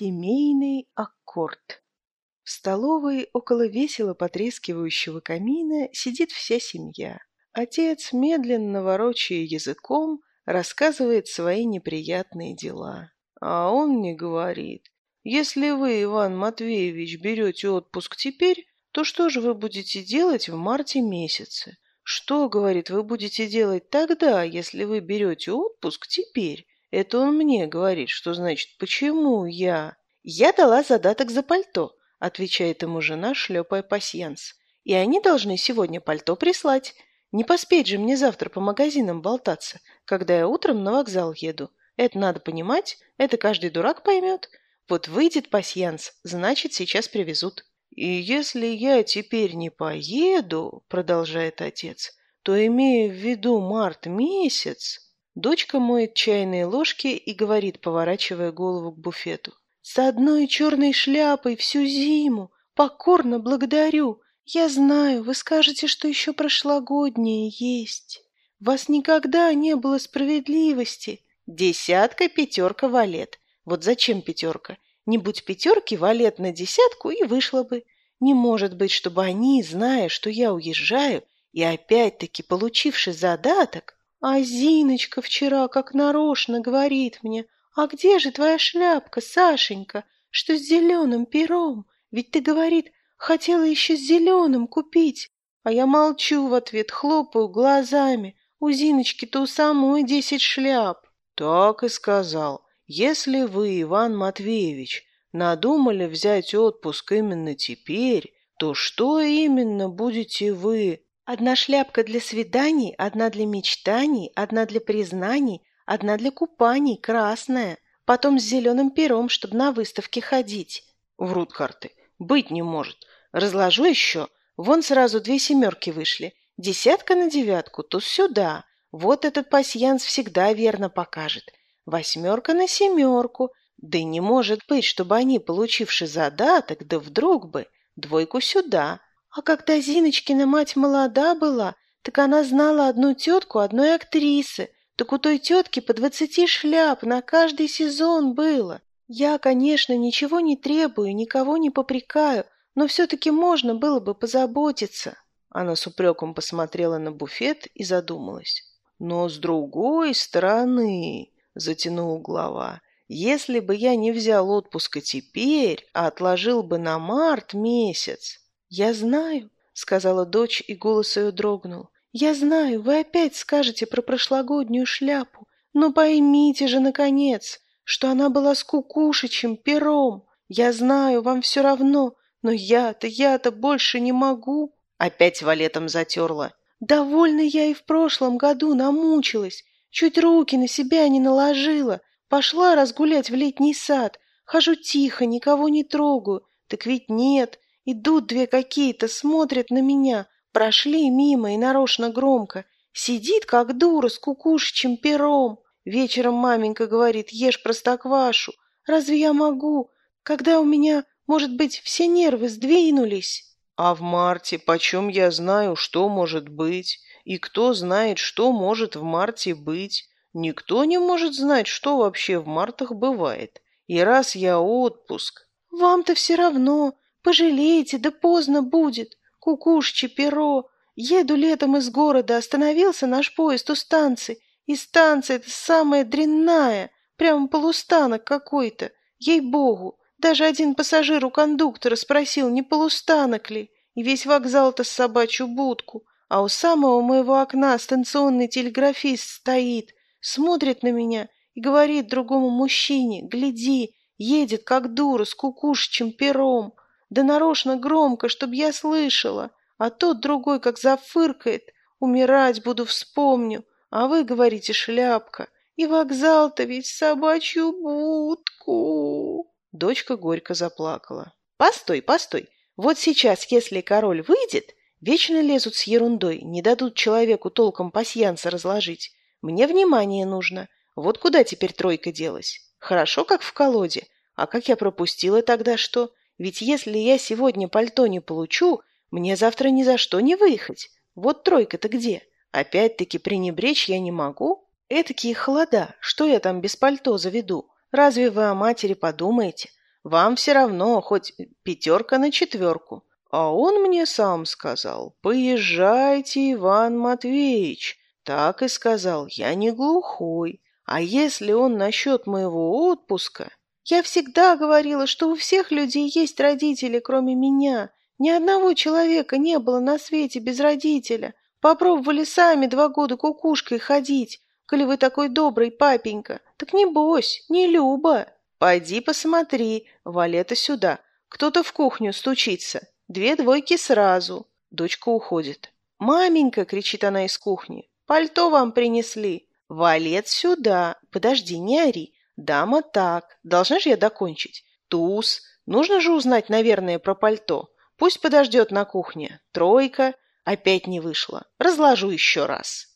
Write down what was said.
Семейный аккорд. В столовой около весело потрескивающего камина сидит вся семья. Отец, медленно ворочая языком, рассказывает свои неприятные дела. А он мне говорит, если вы, Иван Матвеевич, берете отпуск теперь, то что же вы будете делать в марте месяце? Что, говорит, вы будете делать тогда, если вы берете отпуск теперь? Это он мне говорит, что значит «почему я?» «Я дала задаток за пальто», — отвечает ему жена, шлепая пасьянс. «И они должны сегодня пальто прислать. Не поспеть же мне завтра по магазинам болтаться, когда я утром на вокзал еду. Это надо понимать, это каждый дурак поймет. Вот выйдет пасьянс, значит, сейчас привезут». «И если я теперь не поеду», — продолжает отец, — «то, имея в виду март месяц...» Дочка моет чайные ложки и говорит, поворачивая голову к буфету. «С одной черной шляпой всю зиму! Покорно благодарю! Я знаю, вы скажете, что еще прошлогоднее есть. Вас никогда не было справедливости. Десятка, пятерка, валет. Вот зачем пятерка? Не будь пятерки, валет на десятку и вышло бы. Не может быть, чтобы они, зная, что я уезжаю, и опять-таки получивший задаток, а Зиночка вчера как нарочно говорит мне, «А где же твоя шляпка, Сашенька, что с зеленым пером? Ведь ты, говорит, хотела еще с зеленым купить». А я молчу в ответ, хлопаю глазами. У Зиночки-то у самой десять шляп. Так и сказал. Если вы, Иван Матвеевич, надумали взять отпуск именно теперь, то что именно будете вы Одна шляпка для свиданий, одна для мечтаний, одна для признаний, одна для купаний, красная. Потом с зеленым пером, чтобы на выставке ходить. Врут карты. Быть не может. Разложу еще. Вон сразу две семерки вышли. Десятка на девятку, туз сюда. Вот этот пасьянс всегда верно покажет. Восьмерка на семерку. Да не может быть, чтобы они, получивши задаток, да вдруг бы, двойку сюда. А когда Зиночкина мать молода была, так она знала одну тетку одной актрисы. Так у той тетки по двадцати шляп на каждый сезон было. Я, конечно, ничего не требую, никого не попрекаю, но все-таки можно было бы позаботиться. Она с упреком посмотрела на буфет и задумалась. Но с другой стороны, затянул глава, если бы я не взял отпуска теперь, а отложил бы на март месяц, «Я знаю», — сказала дочь, и голос ее дрогнул. «Я знаю, вы опять скажете про прошлогоднюю шляпу. Но поймите же, наконец, что она была с кукушечьим пером. Я знаю, вам все равно, но я-то, я-то больше не могу». Опять валетом затерла. «Довольно я и в прошлом году намучилась. Чуть руки на себя не наложила. Пошла разгулять в летний сад. Хожу тихо, никого не трогаю. Так ведь нет, Идут две какие-то, смотрят на меня, прошли мимо и нарочно громко. Сидит, как дура, с кукушечьим пером. Вечером маменька говорит, ешь простоквашу. Разве я могу, когда у меня, может быть, все нервы сдвинулись? А в марте почем я знаю, что может быть? И кто знает, что может в марте быть? Никто не может знать, что вообще в мартах бывает. И раз я отпуск... Вам-то все равно, Пожалеете, да поздно будет. Кукушче перо. Еду летом из города, остановился наш поезд у станции. И станция эта самая дрянная, прямо полустанок какой-то. Ей-богу, даже один пассажир у кондуктора спросил, не полустанок ли. И весь вокзал-то с собачью будку. А у самого моего окна станционный телеграфист стоит, смотрит на меня и говорит другому мужчине, гляди, едет как дура с кукушечьим пером. Да нарочно громко, чтоб я слышала. А тот другой как зафыркает. Умирать буду, вспомню. А вы говорите шляпка. И вокзал-то ведь собачью будку. Дочка горько заплакала. Постой, постой. Вот сейчас, если король выйдет, вечно лезут с ерундой, не дадут человеку толком пасьянса разложить. Мне внимание нужно. Вот куда теперь тройка делась? Хорошо, как в колоде. А как я пропустила тогда что? Ведь если я сегодня пальто не получу, мне завтра ни за что не выехать. Вот тройка-то где? Опять-таки пренебречь я не могу? Этакие холода, что я там без пальто заведу? Разве вы о матери подумаете? Вам все равно, хоть пятерка на четверку. А он мне сам сказал, поезжайте, Иван Матвеевич. Так и сказал, я не глухой. А если он насчет моего отпуска... Я всегда говорила, что у всех людей есть родители, кроме меня. Ни одного человека не было на свете без родителя. Попробовали сами два года кукушкой ходить. Коли вы такой добрый, папенька, так не бось, не Люба. Пойди посмотри, Валета сюда. Кто-то в кухню стучится. Две двойки сразу. Дочка уходит. «Маменька!» — кричит она из кухни. «Пальто вам принесли!» «Валет сюда!» «Подожди, не ори!» «Дама так!» «Должна же я докончить?» «Туз!» «Нужно же узнать, наверное, про пальто!» «Пусть подождет на кухне!» «Тройка!» «Опять не вышло!» «Разложу еще раз!»